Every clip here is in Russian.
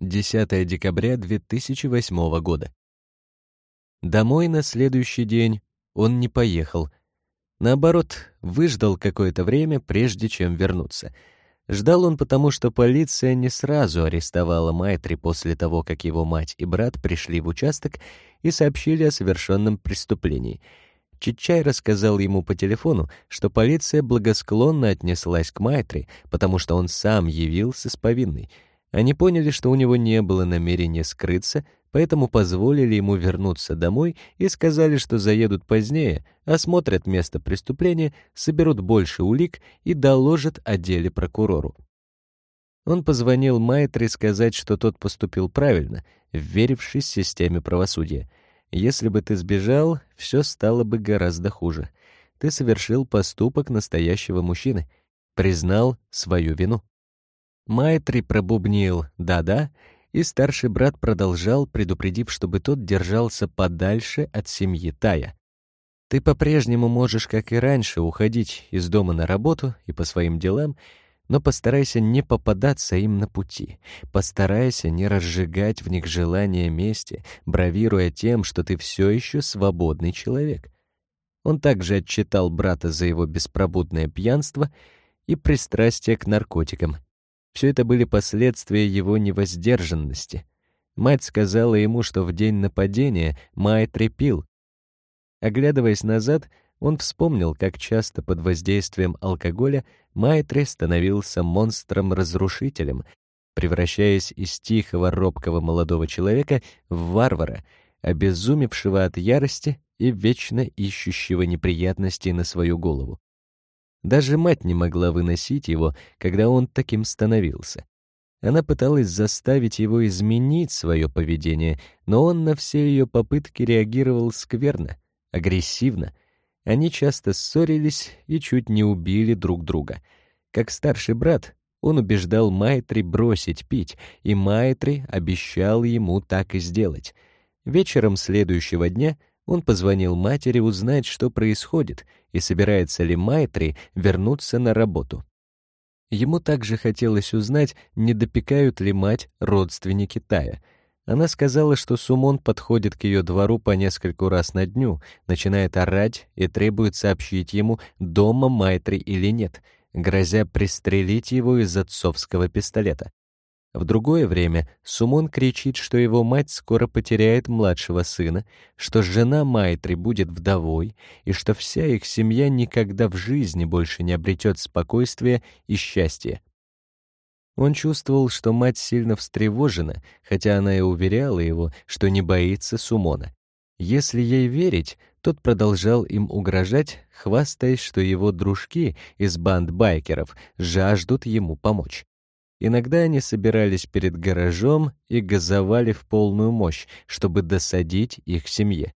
10 декабря 2008 года. Домой на следующий день он не поехал. Наоборот, выждал какое-то время, прежде чем вернуться. Ждал он потому, что полиция не сразу арестовала Майтри после того, как его мать и брат пришли в участок и сообщили о совершенном преступлении. Чичай рассказал ему по телефону, что полиция благосклонно отнеслась к Майтри, потому что он сам явился с повинной — они поняли, что у него не было намерения скрыться, поэтому позволили ему вернуться домой и сказали, что заедут позднее, осмотрят место преступления, соберут больше улик и доложат о деле прокурору. Он позвонил Майтре сказать, что тот поступил правильно, вверившись системе правосудия. Если бы ты сбежал, все стало бы гораздо хуже. Ты совершил поступок настоящего мужчины, признал свою вину. Майтри пробубнил «да-да», и старший брат продолжал, предупредив, чтобы тот держался подальше от семьи Тая. «Ты по-прежнему можешь, как и раньше, уходить из дома на работу и по своим делам, но постарайся не попадаться им на пути. Постарайся не разжигать в них желание мести, бравируя тем, что ты все еще свободный человек». Он также отчитал брата за его беспробудное пьянство и пристрастие к наркотикам, все это были последствия его невоздержанности. Мать сказала ему, что в день нападения Май трепил. Оглядываясь назад, он вспомнил, как часто под воздействием алкоголя Майтри становился монстром-разрушителем, превращаясь из тихого, робкого молодого человека в варвара, обезумевшего от ярости и вечно ищущего неприятностей на свою голову. Даже мать не могла выносить его, когда он таким становился. Она пыталась заставить его изменить свое поведение, но он на все ее попытки реагировал скверно, агрессивно. Они часто ссорились и чуть не убили друг друга. Как старший брат, он убеждал Майтри бросить пить, и Майтри обещал ему так и сделать. Вечером следующего дня он позвонил матери узнать, что происходит, и собирается ли Майтри вернуться на работу. Ему также хотелось узнать, не допекают ли мать родственники Тая. Она сказала, что Сумон подходит к ее двору по нескольку раз на дню, начинает орать и требует сообщить ему, дома Майтри или нет, грозя пристрелить его из отцовского пистолета. В другое время Сумон кричит, что его мать скоро потеряет младшего сына, что жена Майтри будет вдовой и что вся их семья никогда в жизни больше не обретет спокойствия и счастья. Он чувствовал, что мать сильно встревожена, хотя она и уверяла его, что не боится Сумона. Если ей верить, тот продолжал им угрожать, хвастаясь, что его дружки из банд байкеров жаждут ему помочь. Иногда они собирались перед гаражом и газовали в полную мощь, чтобы досадить их семье.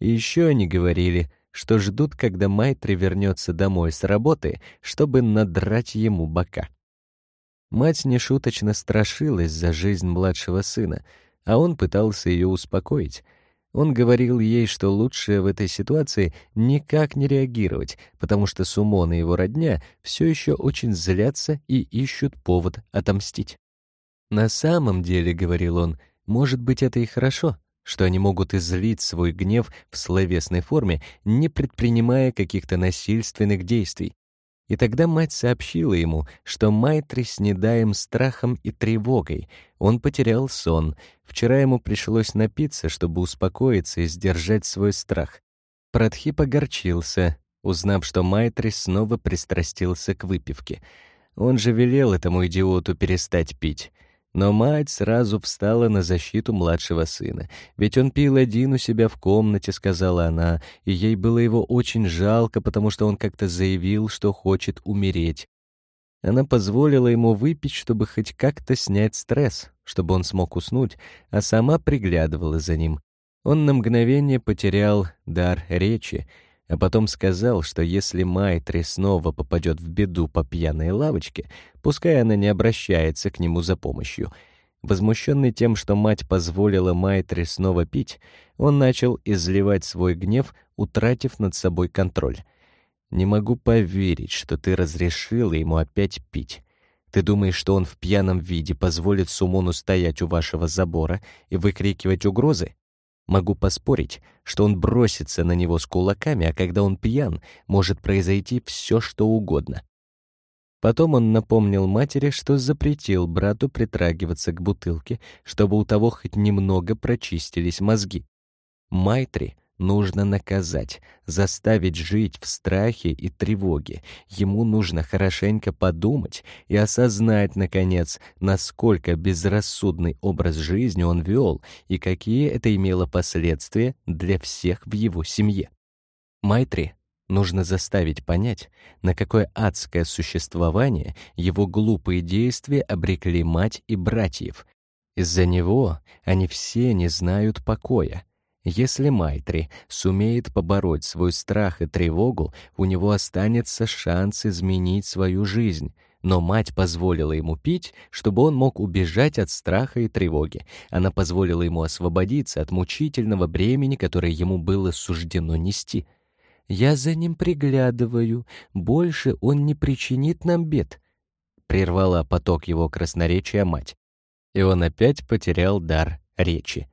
И еще они говорили, что ждут, когда Майтри вернется домой с работы, чтобы надрать ему бока. Мать нешуточно страшилась за жизнь младшего сына, а он пытался ее успокоить — он говорил ей, что лучше в этой ситуации никак не реагировать, потому что Сумон и его родня все еще очень злятся и ищут повод отомстить. «На самом деле, — говорил он, — может быть, это и хорошо, что они могут излить свой гнев в словесной форме, не предпринимая каких-то насильственных действий, и тогда мать сообщила ему, что Майтри снедаем страхом и тревогой. Он потерял сон. Вчера ему пришлось напиться, чтобы успокоиться и сдержать свой страх. Прадхип огорчился, узнав, что Майтри снова пристрастился к выпивке. Он же велел этому идиоту перестать пить. Но мать сразу встала на защиту младшего сына. «Ведь он пил один у себя в комнате», — сказала она, и ей было его очень жалко, потому что он как-то заявил, что хочет умереть. Она позволила ему выпить, чтобы хоть как-то снять стресс, чтобы он смог уснуть, а сама приглядывала за ним. Он на мгновение потерял дар речи, а потом сказал, что если Майтри снова попадет в беду по пьяной лавочке, пускай она не обращается к нему за помощью. Возмущенный тем, что мать позволила Майтри снова пить, он начал изливать свой гнев, утратив над собой контроль. «Не могу поверить, что ты разрешила ему опять пить. Ты думаешь, что он в пьяном виде позволит Сумону стоять у вашего забора и выкрикивать угрозы? Могу поспорить, что он бросится на него с кулаками, а когда он пьян, может произойти все, что угодно. Потом он напомнил матери, что запретил брату притрагиваться к бутылке, чтобы у того хоть немного прочистились мозги. Майтри нужно наказать, заставить жить в страхе и тревоге. Ему нужно хорошенько подумать и осознать, наконец, насколько безрассудный образ жизни он вел и какие это имело последствия для всех в его семье. Майтри нужно заставить понять, на какое адское существование его глупые действия обрекли мать и братьев. Из-за него они все не знают покоя, если Майтри сумеет побороть свой страх и тревогу, у него останется шанс изменить свою жизнь. Но мать позволила ему пить, чтобы он мог убежать от страха и тревоги. Она позволила ему освободиться от мучительного бремени, которое ему было суждено нести. «Я за ним приглядываю. Больше он не причинит нам бед», — прервала поток его красноречия мать. И он опять потерял дар речи.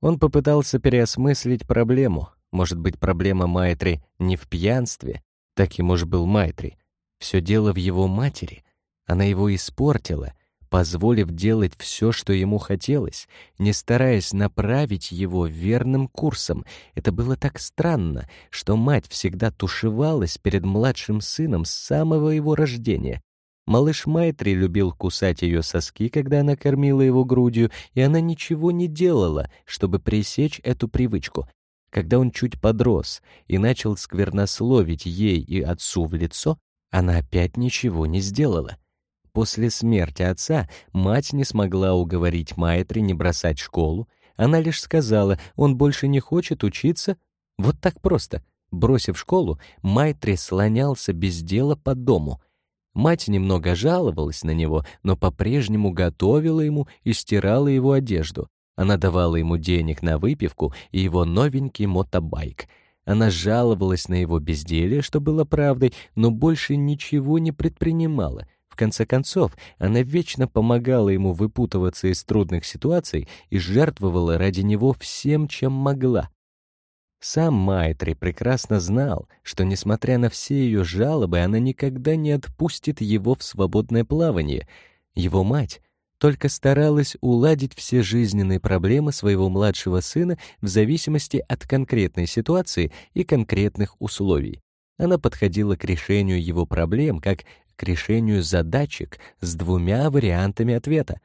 Он попытался переосмыслить проблему. Может быть, проблема Майтри не в пьянстве? Таким уж был Майтри. Все дело в его матери. Она его испортила, позволив делать все, что ему хотелось, не стараясь направить его верным курсом. Это было так странно, что мать всегда тушевалась перед младшим сыном с самого его рождения, Малыш Майтри любил кусать ее соски, когда она кормила его грудью, и она ничего не делала, чтобы пресечь эту привычку. Когда он чуть подрос и начал сквернословить ей и отцу в лицо, она опять ничего не сделала. После смерти отца мать не смогла уговорить Майтри не бросать школу. Она лишь сказала, он больше не хочет учиться. Вот так просто. Бросив школу, Майтри слонялся без дела по дому — Мать немного жаловалась на него, но по-прежнему готовила ему и стирала его одежду. Она давала ему денег на выпивку и его новенький мотобайк. Она жаловалась на его безделье, что было правдой, но больше ничего не предпринимала. В конце концов, она вечно помогала ему выпутываться из трудных ситуаций и жертвовала ради него всем, чем могла. Сам Майтри прекрасно знал, что, несмотря на все ее жалобы, она никогда не отпустит его в свободное плавание. Его мать только старалась уладить все жизненные проблемы своего младшего сына в зависимости от конкретной ситуации и конкретных условий. Она подходила к решению его проблем как к решению задачек с двумя вариантами ответа.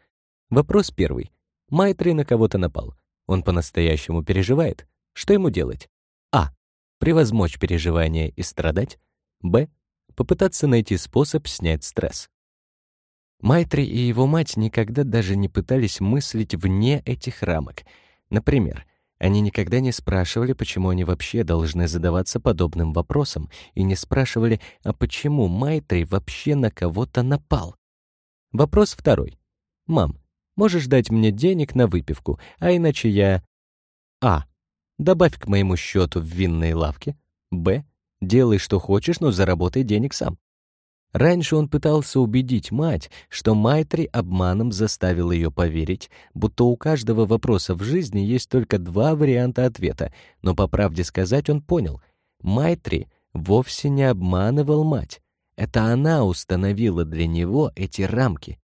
Вопрос первый. Майтри на кого-то напал. Он по-настоящему переживает. Что ему делать? А. Превозмочь переживания и страдать. Б. Попытаться найти способ снять стресс. Майтри и его мать никогда даже не пытались мыслить вне этих рамок. Например, они никогда не спрашивали, почему они вообще должны задаваться подобным вопросом, и не спрашивали, а почему Майтри вообще на кого-то напал. Вопрос второй. «Мам, можешь дать мне денег на выпивку, а иначе я...» А. Добавь к моему счету в винной лавке. Б. Делай, что хочешь, но заработай денег сам. Раньше он пытался убедить мать, что Майтри обманом заставил ее поверить, будто у каждого вопроса в жизни есть только два варианта ответа, но по правде сказать он понял. Майтри вовсе не обманывал мать. Это она установила для него эти рамки.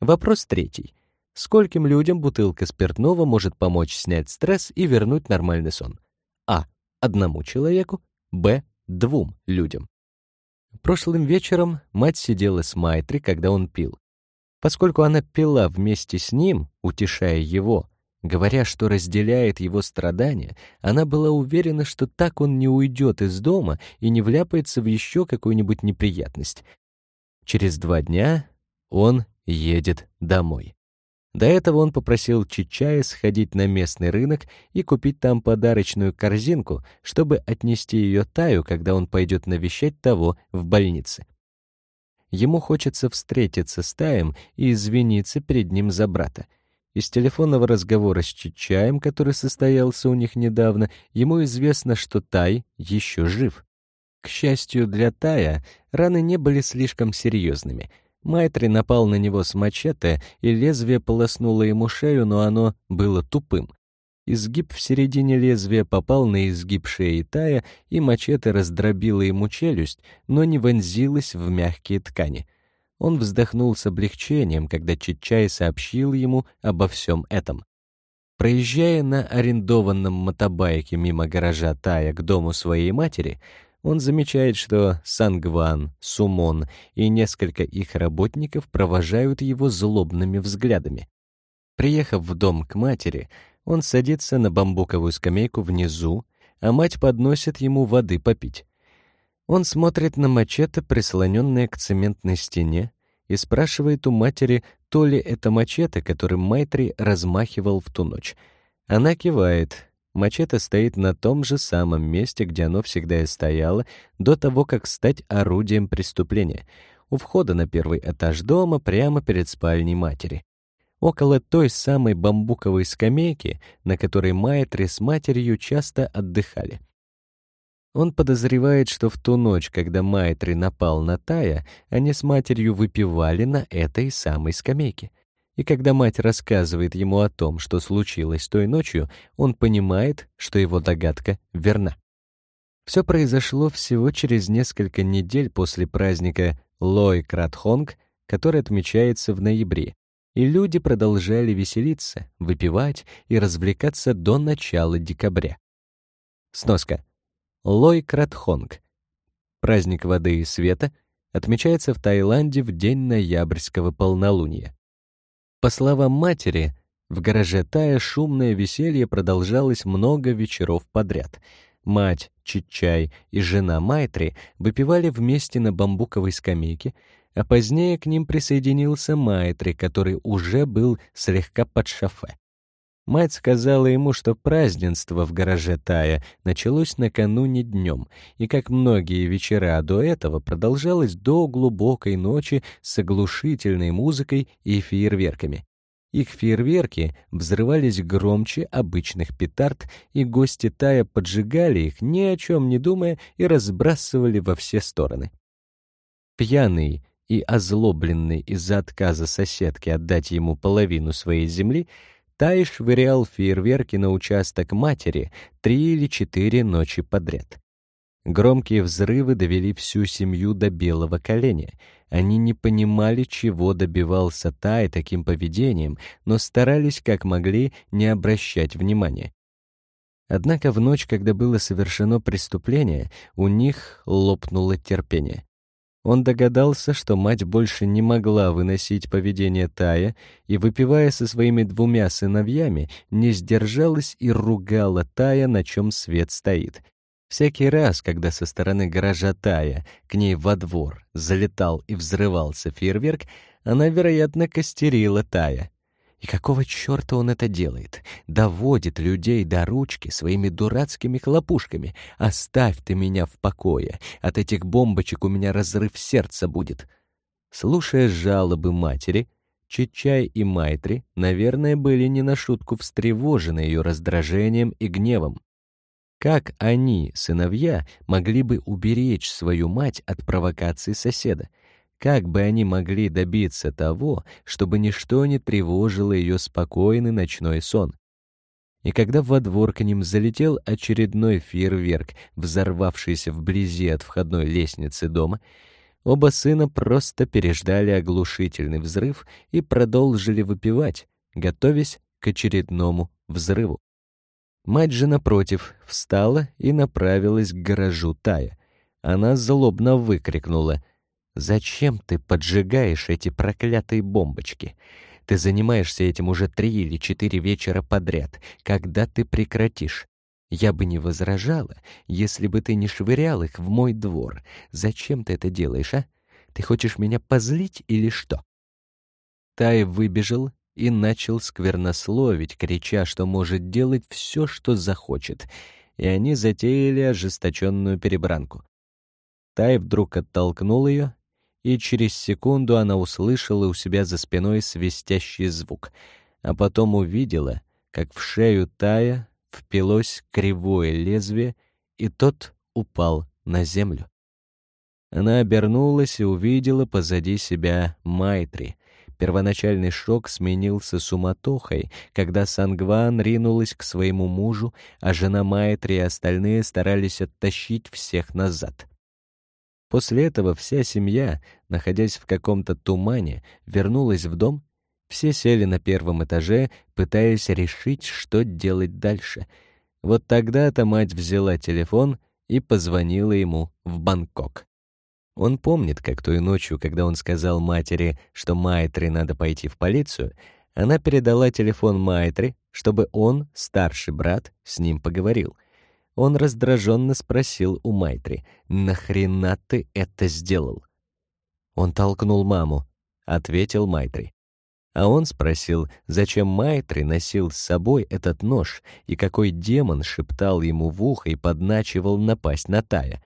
Вопрос третий. Скольким людям бутылка спиртного может помочь снять стресс и вернуть нормальный сон? А. Одному человеку. Б. Двум людям. Прошлым вечером мать сидела с Майтри, когда он пил. Поскольку она пила вместе с ним, утешая его, говоря, что разделяет его страдания, она была уверена, что так он не уйдет из дома и не вляпается в еще какую-нибудь неприятность. Через два дня он едет домой. До этого он попросил Чичая сходить на местный рынок и купить там подарочную корзинку, чтобы отнести ее Таю, когда он пойдет навещать того в больнице. Ему хочется встретиться с Таем и извиниться перед ним за брата. Из телефонного разговора с Чичаем, который состоялся у них недавно, ему известно, что Тай еще жив. К счастью для Тая, раны не были слишком серьезными — Майтри напал на него с мачете, и лезвие полоснуло ему шею, но оно было тупым. Изгиб в середине лезвия попал на изгиб шеи Тая, и мачете раздробило ему челюсть, но не вонзилось в мягкие ткани. Он вздохнул с облегчением, когда Чичай сообщил ему обо всем этом. Проезжая на арендованном мотобайке мимо гаража Тая к дому своей матери, он замечает, что Сангван, Сумон и несколько их работников провожают его злобными взглядами. Приехав в дом к матери, он садится на бамбуковую скамейку внизу, а мать подносит ему воды попить. Он смотрит на мачете, прислоненное к цементной стене, и спрашивает у матери, то ли это мачете, которым Майтри размахивал в ту ночь. Она кивает, Мачете стоит на том же самом месте, где оно всегда и стояло, до того, как стать орудием преступления, у входа на первый этаж дома, прямо перед спальней матери. Около той самой бамбуковой скамейки, на которой Майтри с матерью часто отдыхали. Он подозревает, что в ту ночь, когда Майтри напал на Тая, они с матерью выпивали на этой самой скамейке. И когда мать рассказывает ему о том, что случилось той ночью, он понимает, что его догадка верна. Все произошло всего через несколько недель после праздника Лой Кратхонг, который отмечается в ноябре, и люди продолжали веселиться, выпивать и развлекаться до начала декабря. Сноска. Лой Кратхонг. Праздник воды и света отмечается в Таиланде в день ноябрьского полнолуния. По словам матери, в гараже Тая шумное веселье продолжалось много вечеров подряд. Мать, Чичай и жена Майтри выпивали вместе на бамбуковой скамейке, а позднее к ним присоединился Майтри, который уже был слегка под шофе. Мать сказала ему, что празднество в гараже Тая началось накануне днем, и, как многие вечера до этого, продолжалось до глубокой ночи с оглушительной музыкой и фейерверками. Их фейерверки взрывались громче обычных петард, и гости Тая поджигали их, ни о чем не думая, и разбрасывали во все стороны. Пьяный и озлобленный из-за отказа соседки отдать ему половину своей земли, Тай швырял фейерверки на участок матери три или четыре ночи подряд. Громкие взрывы довели всю семью до белого коленя — они не понимали, чего добивался Тай таким поведением, но старались как могли не обращать внимания. Однако в ночь, когда было совершено преступление, у них лопнуло терпение. Он догадался, что мать больше не могла выносить поведение Тая, и, выпивая со своими двумя сыновьями, не сдержалась и ругала Тая, на чем свет стоит — Всякий раз, когда со стороны гаража Тая к ней во двор залетал и взрывался фейерверк, она, вероятно, костерила Тая. И какого черта он это делает? Доводит людей до ручки своими дурацкими хлопушками. Оставь ты меня в покое. От этих бомбочек у меня разрыв сердца будет. Слушая жалобы матери, Чичай и Майтри, наверное, были не на шутку встревожены ее раздражением и гневом. Как они, сыновья, могли бы уберечь свою мать от провокации соседа? Как бы они могли добиться того, чтобы ничто не тревожило ее спокойный ночной сон? И когда во двор к ним залетел очередной фейерверк, взорвавшийся вблизи от входной лестницы дома, оба сына просто переждали оглушительный взрыв и продолжили выпивать, готовясь к очередному взрыву. Мать же, напротив, встала и направилась к гаражу Тая. Она злобно выкрикнула. «Зачем ты поджигаешь эти проклятые бомбочки? Ты занимаешься этим уже три или четыре вечера подряд. Когда ты прекратишь? Я бы не возражала, если бы ты не швырял их в мой двор. Зачем ты это делаешь, а? Ты хочешь меня позлить или что?» Тай выбежал и начал сквернословить, крича, что может делать все, что захочет, и они затеяли ожесточенную перебранку. Тай вдруг оттолкнул ее, и через секунду она услышала у себя за спиной свистящий звук, а потом увидела, как в шею Тая впилось кривое лезвие, и тот упал на землю. Она обернулась и увидела позади себя Майтри. Первоначальный шок сменился суматохой, когда Сангван ринулась к своему мужу, а жена Майтри и остальные старались оттащить всех назад. После этого вся семья, находясь в каком-то тумане, вернулась в дом. Все сели на первом этаже, пытаясь решить, что делать дальше. Вот тогда-то мать взяла телефон и позвонила ему в Бангкок. Он помнит, как той ночью, когда он сказал матери, что Майтри надо пойти в полицию, она передала телефон Майтри, чтобы он, старший брат, с ним поговорил. Он раздраженно спросил у Майтри, «Нахрена ты это сделал?» Он толкнул маму, ответил Майтри. А он спросил, зачем Майтри носил с собой этот нож и какой демон шептал ему в ухо и подначивал напасть на Тая.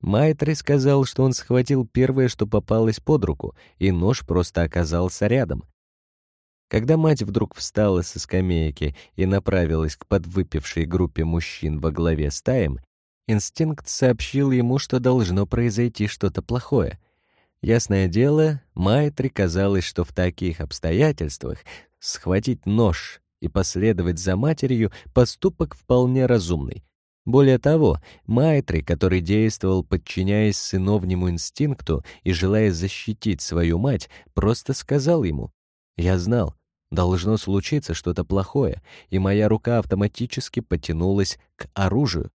Майтри сказал, что он схватил первое, что попалось под руку, и нож просто оказался рядом. Когда мать вдруг встала со скамейки и направилась к подвыпившей группе мужчин во главе с Таем, инстинкт сообщил ему, что должно произойти что-то плохое — Ясное дело, Майтри казалось, что в таких обстоятельствах схватить нож и последовать за матерью — поступок вполне разумный. Более того, Майтри, который действовал, подчиняясь сыновнему инстинкту и желая защитить свою мать, просто сказал ему «Я знал, должно случиться что-то плохое, и моя рука автоматически потянулась к оружию».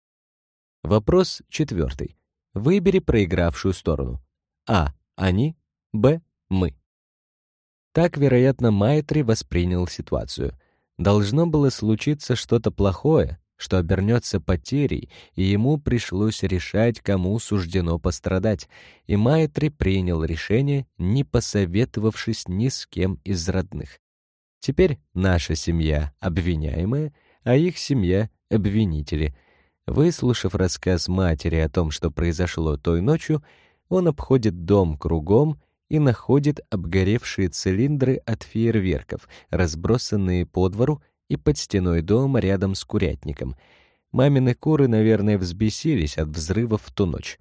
Вопрос четвертый. Выбери проигравшую сторону. А. Они, Б, мы. Так, вероятно, Майтри воспринял ситуацию. Должно было случиться что-то плохое, что обернется потерей, и ему пришлось решать, кому суждено пострадать, и Майтри принял решение, не посоветовавшись ни с кем из родных. Теперь наша семья обвиняемая, а их семья — обвинители. Выслушав рассказ матери о том, что произошло той ночью, он обходит дом кругом и находит обгоревшие цилиндры от фейерверков, разбросанные по двору и под стеной дома рядом с курятником. Мамины куры, наверное, взбесились от взрывов в ту ночь.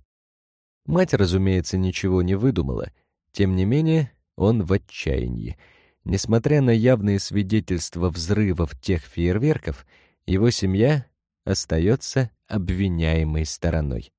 Мать, разумеется, ничего не выдумала. Тем не менее, он в отчаянии. Несмотря на явные свидетельства взрывов тех фейерверков, его семья остается обвиняемой стороной.